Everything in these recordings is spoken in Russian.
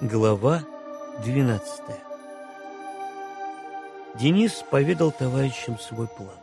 Глава 12 Денис поведал товарищам свой план.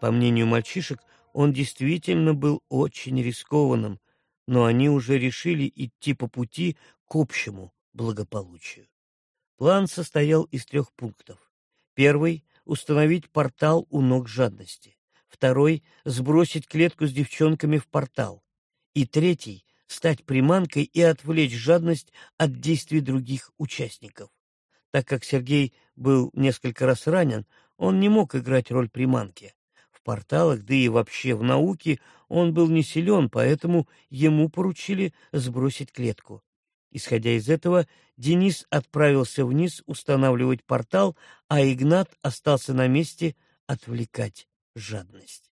По мнению мальчишек, он действительно был очень рискованным, но они уже решили идти по пути к общему благополучию. План состоял из трех пунктов. Первый — установить портал у ног жадности. Второй — сбросить клетку с девчонками в портал. И третий — стать приманкой и отвлечь жадность от действий других участников. Так как Сергей был несколько раз ранен, он не мог играть роль приманки. В порталах, да и вообще в науке он был не силен, поэтому ему поручили сбросить клетку. Исходя из этого, Денис отправился вниз устанавливать портал, а Игнат остался на месте отвлекать жадность.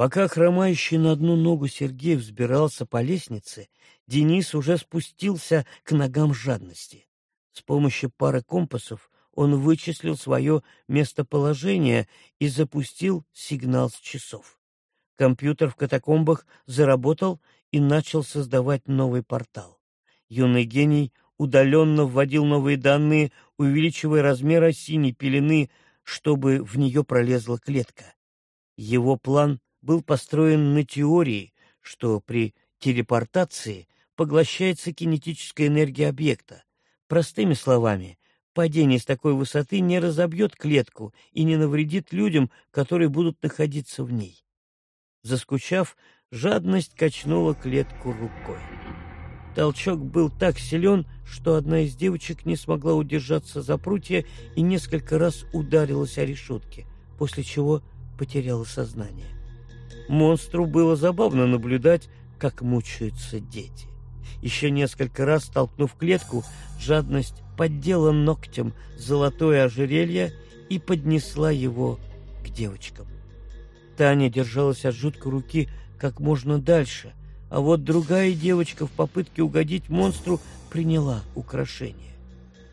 Пока хромающий на одну ногу Сергей взбирался по лестнице, Денис уже спустился к ногам жадности. С помощью пары компасов он вычислил свое местоположение и запустил сигнал с часов. Компьютер в катакомбах заработал и начал создавать новый портал. Юный гений удаленно вводил новые данные, увеличивая размер осиней пелены, чтобы в нее пролезла клетка. Его план был построен на теории, что при телепортации поглощается кинетическая энергия объекта. Простыми словами, падение с такой высоты не разобьет клетку и не навредит людям, которые будут находиться в ней. Заскучав, жадность качнула клетку рукой. Толчок был так силен, что одна из девочек не смогла удержаться за прутья и несколько раз ударилась о решетки, после чего потеряла сознание. Монстру было забавно наблюдать, как мучаются дети. Еще несколько раз, столкнув клетку, жадность поддела ногтем золотое ожерелье и поднесла его к девочкам. Таня держалась от жуткой руки как можно дальше, а вот другая девочка в попытке угодить монстру приняла украшение.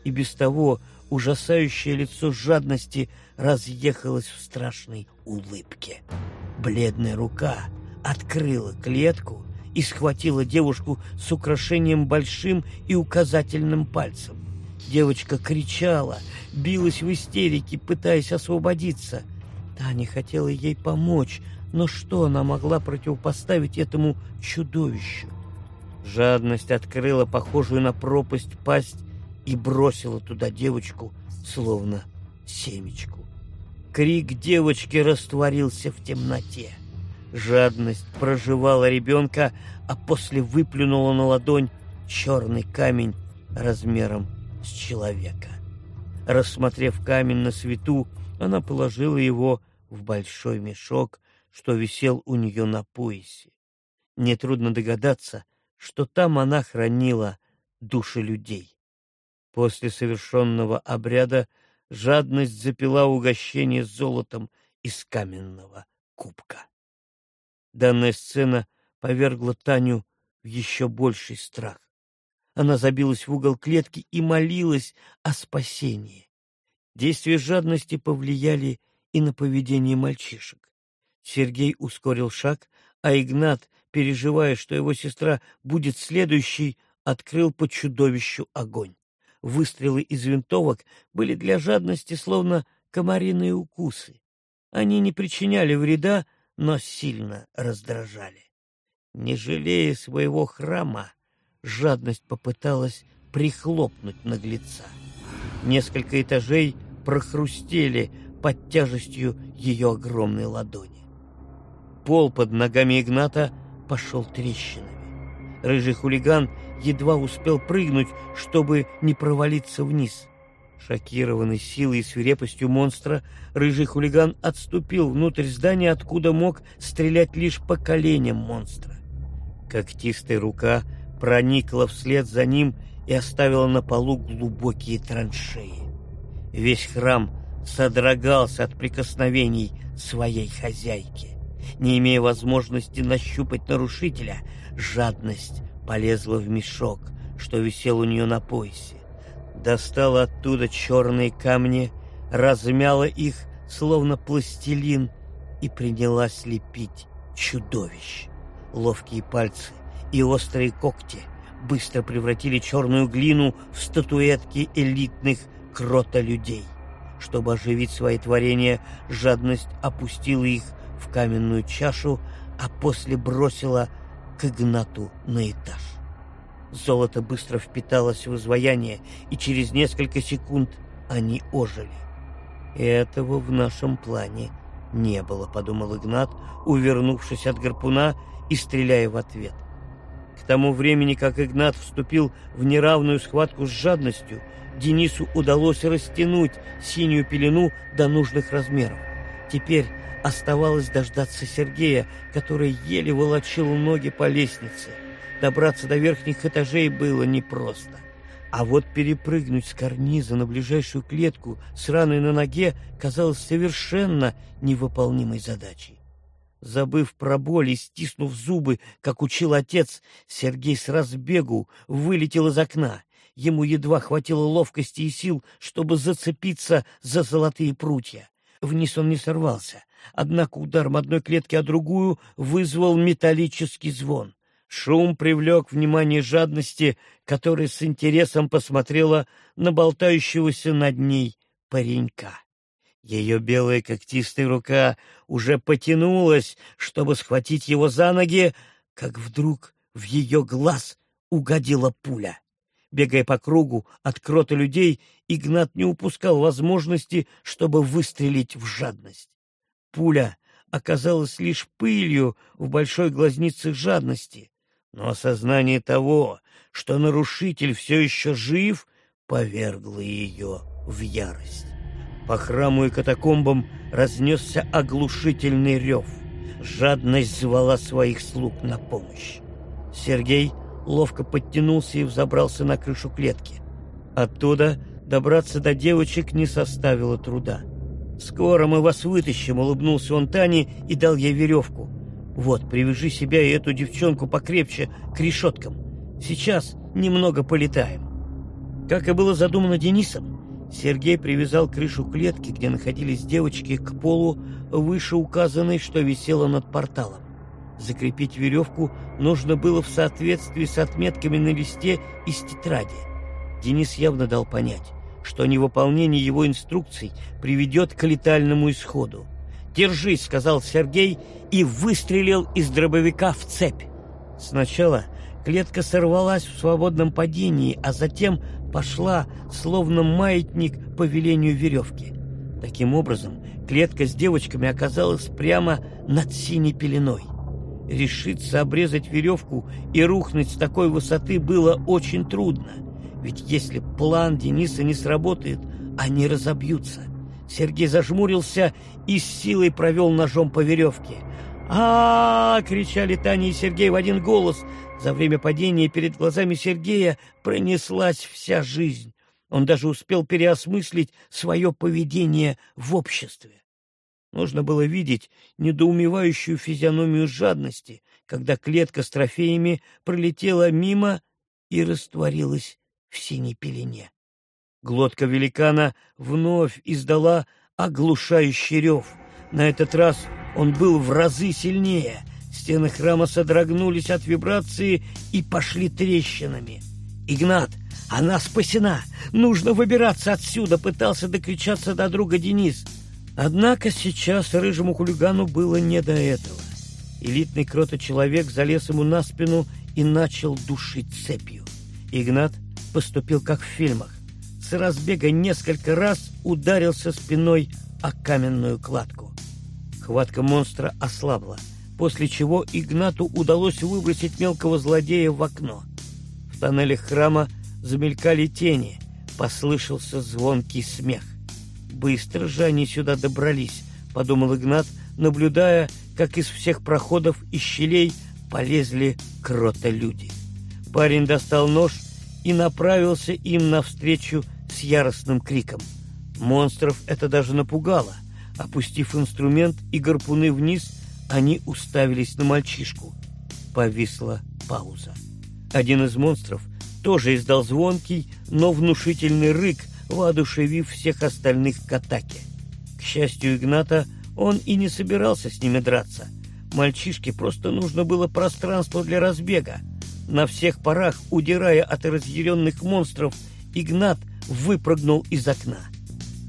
И без того ужасающее лицо жадности разъехалось в страшной улыбке. Бледная рука открыла клетку и схватила девушку с украшением большим и указательным пальцем. Девочка кричала, билась в истерике, пытаясь освободиться. Таня хотела ей помочь, но что она могла противопоставить этому чудовищу? Жадность открыла похожую на пропасть пасть и бросила туда девочку, словно семечку. Крик девочки растворился в темноте. Жадность проживала ребенка, а после выплюнула на ладонь черный камень размером с человека. Рассмотрев камень на свету, она положила его в большой мешок, что висел у нее на поясе. Нетрудно догадаться, что там она хранила души людей. После совершенного обряда жадность запила угощение золотом из каменного кубка. Данная сцена повергла Таню в еще больший страх. Она забилась в угол клетки и молилась о спасении. Действия жадности повлияли и на поведение мальчишек. Сергей ускорил шаг, а Игнат, переживая, что его сестра будет следующей, открыл по чудовищу огонь. Выстрелы из винтовок были для жадности словно комариные укусы. Они не причиняли вреда, но сильно раздражали. Не жалея своего храма, жадность попыталась прихлопнуть наглеца. Несколько этажей прохрустели под тяжестью ее огромной ладони. Пол под ногами Игната пошел трещинами. Рыжий хулиган едва успел прыгнуть, чтобы не провалиться вниз. Шокированный силой и свирепостью монстра, рыжий хулиган отступил внутрь здания, откуда мог стрелять лишь по коленям монстра. Когтистая рука проникла вслед за ним и оставила на полу глубокие траншеи. Весь храм содрогался от прикосновений своей хозяйки. Не имея возможности нащупать нарушителя, жадность полезла в мешок, что висел у нее на поясе. Достала оттуда черные камни, размяла их, словно пластилин, и принялась лепить чудовищ. Ловкие пальцы и острые когти быстро превратили черную глину в статуэтки элитных крота-людей. Чтобы оживить свои творения, жадность опустила их в каменную чашу, а после бросила к Игнату на этаж. Золото быстро впиталось в изваяние, и через несколько секунд они ожили. «Этого в нашем плане не было», — подумал Игнат, увернувшись от гарпуна и стреляя в ответ. К тому времени, как Игнат вступил в неравную схватку с жадностью, Денису удалось растянуть синюю пелену до нужных размеров. Теперь оставалось дождаться Сергея, который еле волочил ноги по лестнице. Добраться до верхних этажей было непросто. А вот перепрыгнуть с карниза на ближайшую клетку с раной на ноге казалось совершенно невыполнимой задачей. Забыв про боль и стиснув зубы, как учил отец, Сергей с разбегу вылетел из окна. Ему едва хватило ловкости и сил, чтобы зацепиться за золотые прутья. Вниз он не сорвался, однако ударом одной клетки о другую вызвал металлический звон. Шум привлек внимание жадности, которая с интересом посмотрела на болтающегося над ней паренька. Ее белая когтистая рука уже потянулась, чтобы схватить его за ноги, как вдруг в ее глаз угодила пуля. Бегая по кругу от крота людей, Игнат не упускал возможности, чтобы выстрелить в жадность. Пуля оказалась лишь пылью в большой глазнице жадности, но осознание того, что нарушитель все еще жив, повергло ее в ярость. По храму и катакомбам разнесся оглушительный рев. Жадность звала своих слуг на помощь. Сергей ловко подтянулся и взобрался на крышу клетки. Оттуда добраться до девочек не составило труда. «Скоро мы вас вытащим», — улыбнулся он Тане и дал ей веревку. Вот, привяжи себя и эту девчонку покрепче к решеткам. Сейчас немного полетаем. Как и было задумано Денисом, Сергей привязал крышу клетки, где находились девочки, к полу выше указанной, что висело над порталом. Закрепить веревку нужно было в соответствии с отметками на листе из тетради. Денис явно дал понять, что невыполнение его инструкций приведет к летальному исходу. «Держись», — сказал Сергей и выстрелил из дробовика в цепь. Сначала клетка сорвалась в свободном падении, а затем пошла, словно маятник по велению веревки. Таким образом, клетка с девочками оказалась прямо над синей пеленой. Решиться обрезать веревку и рухнуть с такой высоты было очень трудно, ведь если план Дениса не сработает, они разобьются. Сергей зажмурился и с силой провел ножом по веревке. а, -а, -а кричали Таня и Сергей в один голос. За время падения перед глазами Сергея пронеслась вся жизнь. Он даже успел переосмыслить свое поведение в обществе. Нужно было видеть недоумевающую физиономию жадности, когда клетка с трофеями пролетела мимо и растворилась в синей пелене. Глотка великана вновь издала оглушающий рев. На этот раз он был в разы сильнее. Стены храма содрогнулись от вибрации и пошли трещинами. «Игнат, она спасена! Нужно выбираться отсюда!» Пытался докричаться до друга Денис. Однако сейчас рыжему хулигану было не до этого. Элитный крото-человек залез ему на спину и начал душить цепью. Игнат поступил как в фильмах с разбега несколько раз ударился спиной о каменную кладку. Хватка монстра ослабла, после чего Игнату удалось выбросить мелкого злодея в окно. В тоннелях храма замелькали тени, послышался звонкий смех. «Быстро же они сюда добрались», — подумал Игнат, наблюдая, как из всех проходов и щелей полезли крота-люди. Парень достал нож и направился им навстречу с яростным криком. Монстров это даже напугало. Опустив инструмент и гарпуны вниз, они уставились на мальчишку. Повисла пауза. Один из монстров тоже издал звонкий, но внушительный рык, воодушевив всех остальных к атаке. К счастью Игната, он и не собирался с ними драться. Мальчишке просто нужно было пространство для разбега. На всех парах, удирая от разъяренных монстров, Игнат выпрыгнул из окна.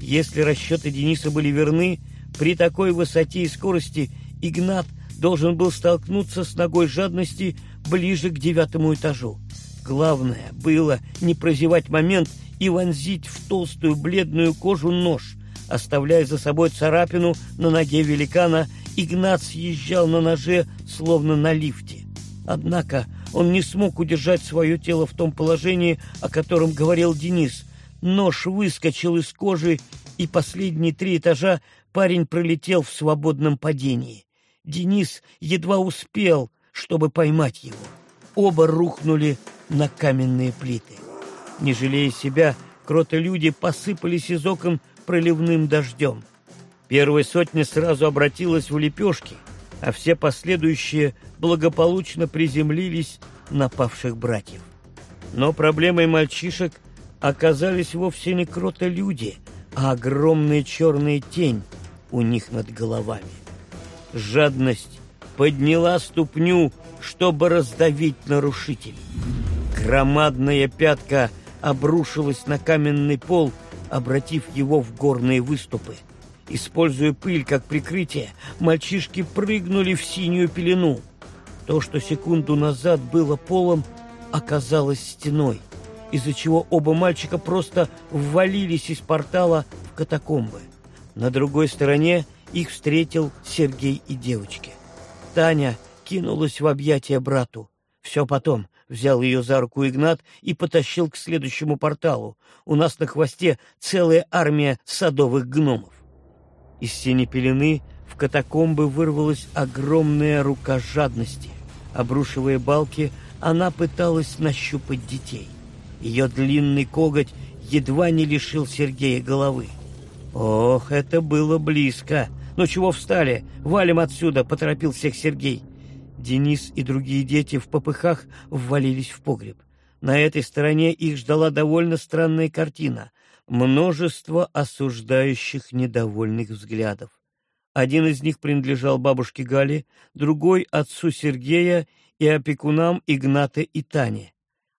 Если расчеты Дениса были верны, при такой высоте и скорости Игнат должен был столкнуться с ногой жадности ближе к девятому этажу. Главное было не прозевать момент и вонзить в толстую бледную кожу нож. Оставляя за собой царапину на ноге великана, Игнат съезжал на ноже, словно на лифте. Однако он не смог удержать свое тело в том положении, о котором говорил Денис. Нож выскочил из кожи, и последние три этажа парень пролетел в свободном падении. Денис едва успел, чтобы поймать его. Оба рухнули на каменные плиты. Не жалея себя, кроты-люди посыпались из окон проливным дождем. Первая сотня сразу обратилась в лепешки, а все последующие благополучно приземлились на павших братьев. Но проблемой мальчишек оказались вовсе не кроты-люди, а огромная черная тень у них над головами. Жадность подняла ступню, чтобы раздавить нарушителей. Громадная пятка обрушилась на каменный пол, обратив его в горные выступы. Используя пыль как прикрытие, мальчишки прыгнули в синюю пелену. То, что секунду назад было полом, оказалось стеной, из-за чего оба мальчика просто ввалились из портала в катакомбы. На другой стороне их встретил Сергей и девочки. Таня кинулась в объятия брату. Все потом. Взял ее за руку Игнат и потащил к следующему порталу. У нас на хвосте целая армия садовых гномов. Из синей пелены в катакомбы вырвалась огромная рука жадности. Обрушивая балки, она пыталась нащупать детей. Ее длинный коготь едва не лишил Сергея головы. Ох, это было близко. «Ну чего встали? Валим отсюда!» — поторопил всех Сергей. Денис и другие дети в попыхах ввалились в погреб. На этой стороне их ждала довольно странная картина. Множество осуждающих недовольных взглядов. Один из них принадлежал бабушке Гале, другой — отцу Сергея и опекунам Игната и Тане.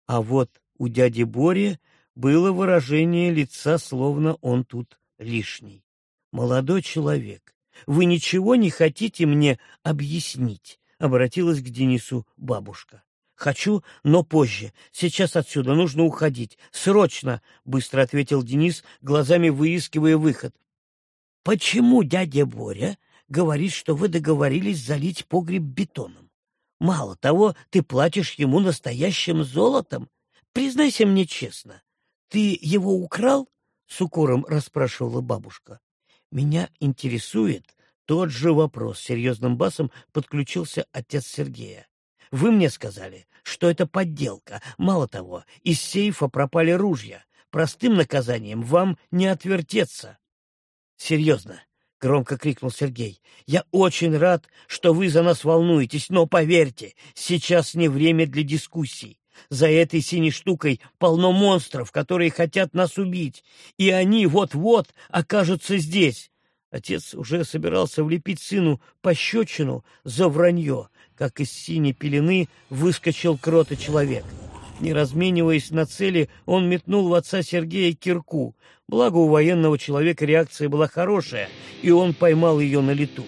А вот у дяди Бори было выражение лица, словно он тут лишний. «Молодой человек, вы ничего не хотите мне объяснить?» — обратилась к Денису бабушка. «Хочу, но позже. Сейчас отсюда нужно уходить. Срочно!» — быстро ответил Денис, глазами выискивая выход. «Почему дядя Боря говорит, что вы договорились залить погреб бетоном? Мало того, ты платишь ему настоящим золотом. Признайся мне честно, ты его украл?» — с укором расспрашивала бабушка. Меня интересует тот же вопрос. Серьезным басом подключился отец Сергея. Вы мне сказали, что это подделка. Мало того, из сейфа пропали ружья. Простым наказанием вам не отвертеться. Серьезно, — громко крикнул Сергей. «Я очень рад, что вы за нас волнуетесь, но поверьте, сейчас не время для дискуссий. За этой синей штукой полно монстров, которые хотят нас убить, и они вот-вот окажутся здесь. Отец уже собирался влепить сыну пощечину за вранье, как из синей пелены выскочил кротый человек. Не размениваясь на цели, он метнул в отца Сергея кирку. Благо у военного человека реакция была хорошая, и он поймал ее на лету.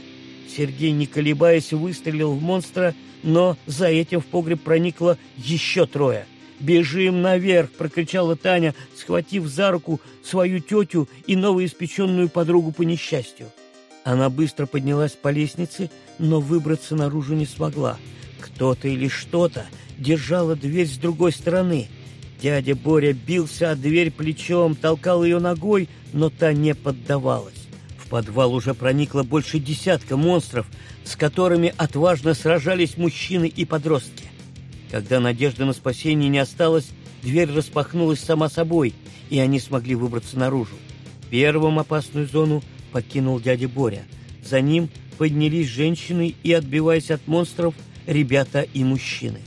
Сергей, не колебаясь, выстрелил в монстра, но за этим в погреб проникло еще трое. «Бежим наверх!» — прокричала Таня, схватив за руку свою тетю и новоиспеченную подругу по несчастью. Она быстро поднялась по лестнице, но выбраться наружу не смогла. Кто-то или что-то держало дверь с другой стороны. Дядя Боря бился о дверь плечом, толкал ее ногой, но та не поддавалась подвал уже проникло больше десятка монстров, с которыми отважно сражались мужчины и подростки. Когда надежды на спасение не осталось, дверь распахнулась сама собой, и они смогли выбраться наружу. Первым опасную зону покинул дядя Боря. За ним поднялись женщины и, отбиваясь от монстров, ребята и мужчины.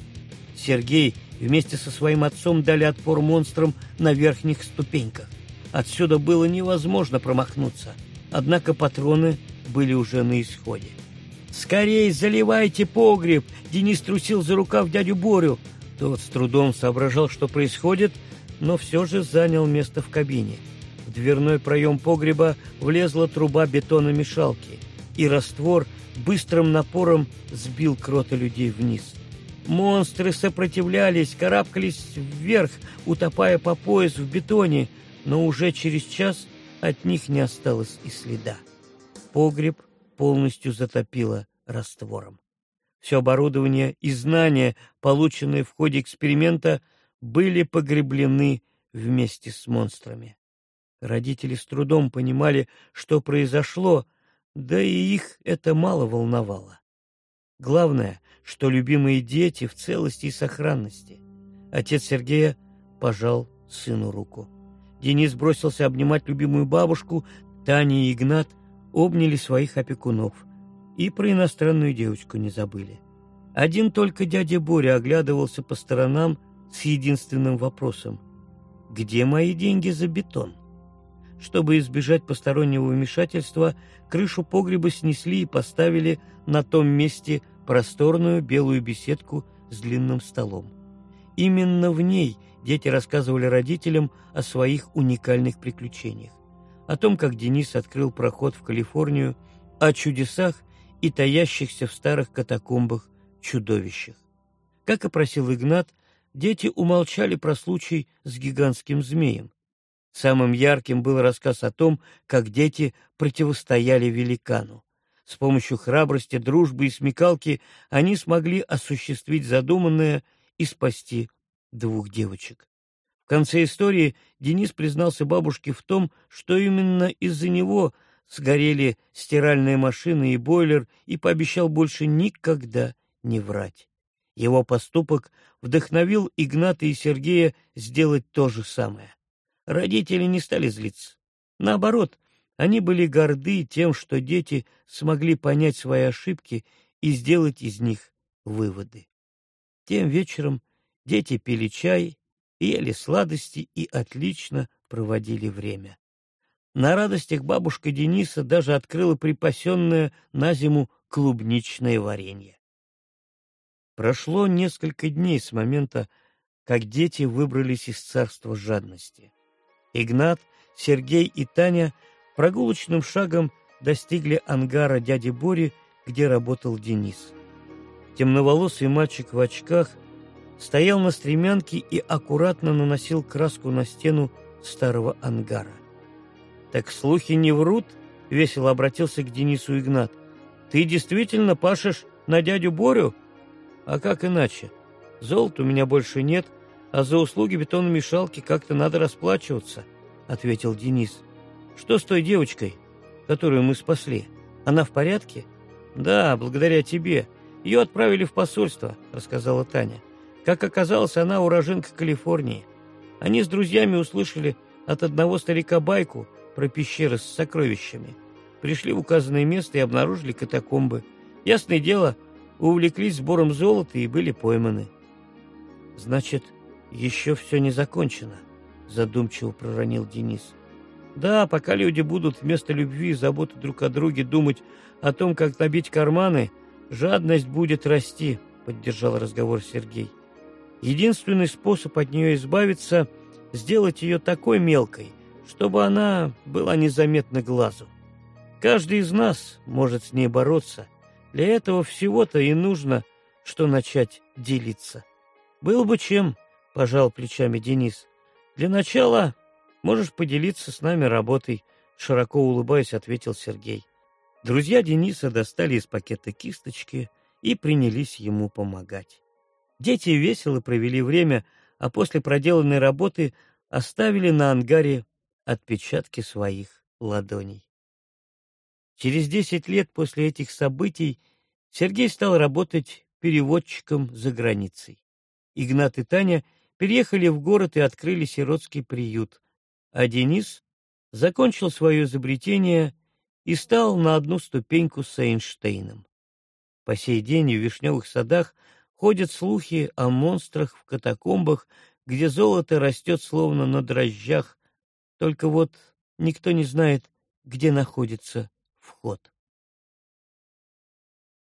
Сергей вместе со своим отцом дали отпор монстрам на верхних ступеньках. Отсюда было невозможно промахнуться — Однако патроны были уже на исходе. «Скорей заливайте погреб!» Денис трусил за рукав дядю Борю. Тот с трудом соображал, что происходит, но все же занял место в кабине. Дверной проем погреба влезла труба бетономешалки, и раствор быстрым напором сбил крота людей вниз. Монстры сопротивлялись, карабкались вверх, утопая по пояс в бетоне, но уже через час от них не осталось и следа. Погреб полностью затопило раствором. Все оборудование и знания, полученные в ходе эксперимента, были погреблены вместе с монстрами. Родители с трудом понимали, что произошло, да и их это мало волновало. Главное, что любимые дети в целости и сохранности. Отец Сергея пожал сыну руку. Денис бросился обнимать любимую бабушку, Таня и Игнат обняли своих опекунов и про иностранную девочку не забыли. Один только дядя Боря оглядывался по сторонам с единственным вопросом «Где мои деньги за бетон?». Чтобы избежать постороннего вмешательства, крышу погреба снесли и поставили на том месте просторную белую беседку с длинным столом. Именно в ней дети рассказывали родителям о своих уникальных приключениях, о том, как Денис открыл проход в Калифорнию, о чудесах и таящихся в старых катакомбах чудовищах. Как и просил Игнат, дети умолчали про случай с гигантским змеем. Самым ярким был рассказ о том, как дети противостояли великану. С помощью храбрости, дружбы и смекалки они смогли осуществить задуманное и спасти двух девочек. В конце истории Денис признался бабушке в том, что именно из-за него сгорели стиральная машина и бойлер, и пообещал больше никогда не врать. Его поступок вдохновил Игната и Сергея сделать то же самое. Родители не стали злиться. Наоборот, они были горды тем, что дети смогли понять свои ошибки и сделать из них выводы. Тем вечером дети пили чай, ели сладости и отлично проводили время. На радостях бабушка Дениса даже открыла припасенное на зиму клубничное варенье. Прошло несколько дней с момента, как дети выбрались из царства жадности. Игнат, Сергей и Таня прогулочным шагом достигли ангара дяди Бори, где работал Денис. Темноволосый мальчик в очках стоял на стремянке и аккуратно наносил краску на стену старого ангара. «Так слухи не врут?» — весело обратился к Денису Игнат. «Ты действительно пашешь на дядю Борю?» «А как иначе? Золота у меня больше нет, а за услуги бетономешалки как-то надо расплачиваться», — ответил Денис. «Что с той девочкой, которую мы спасли? Она в порядке?» «Да, благодаря тебе. Ее отправили в посольство», — рассказала Таня. «Как оказалось, она уроженка Калифорнии. Они с друзьями услышали от одного старика байку про пещеры с сокровищами. Пришли в указанное место и обнаружили катакомбы. Ясное дело, увлеклись сбором золота и были пойманы». «Значит, еще все не закончено», — задумчиво проронил Денис. «Да, пока люди будут вместо любви и заботы друг о друге думать о том, как набить карманы, жадность будет расти», — поддержал разговор Сергей. «Единственный способ от нее избавиться — сделать ее такой мелкой, чтобы она была незаметна глазу. Каждый из нас может с ней бороться. Для этого всего-то и нужно, что начать делиться. Был бы чем, — пожал плечами Денис. Для начала можешь поделиться с нами работой, — широко улыбаясь, ответил Сергей. Друзья Дениса достали из пакета кисточки и принялись ему помогать. Дети весело провели время, а после проделанной работы оставили на ангаре отпечатки своих ладоней. Через десять лет после этих событий Сергей стал работать переводчиком за границей. Игнат и Таня переехали в город и открыли сиротский приют, а Денис закончил свое изобретение и стал на одну ступеньку с Эйнштейном. По сей день в вишневых садах ходят слухи о монстрах в катакомбах, где золото растет словно на дрожжах, только вот никто не знает, где находится вход.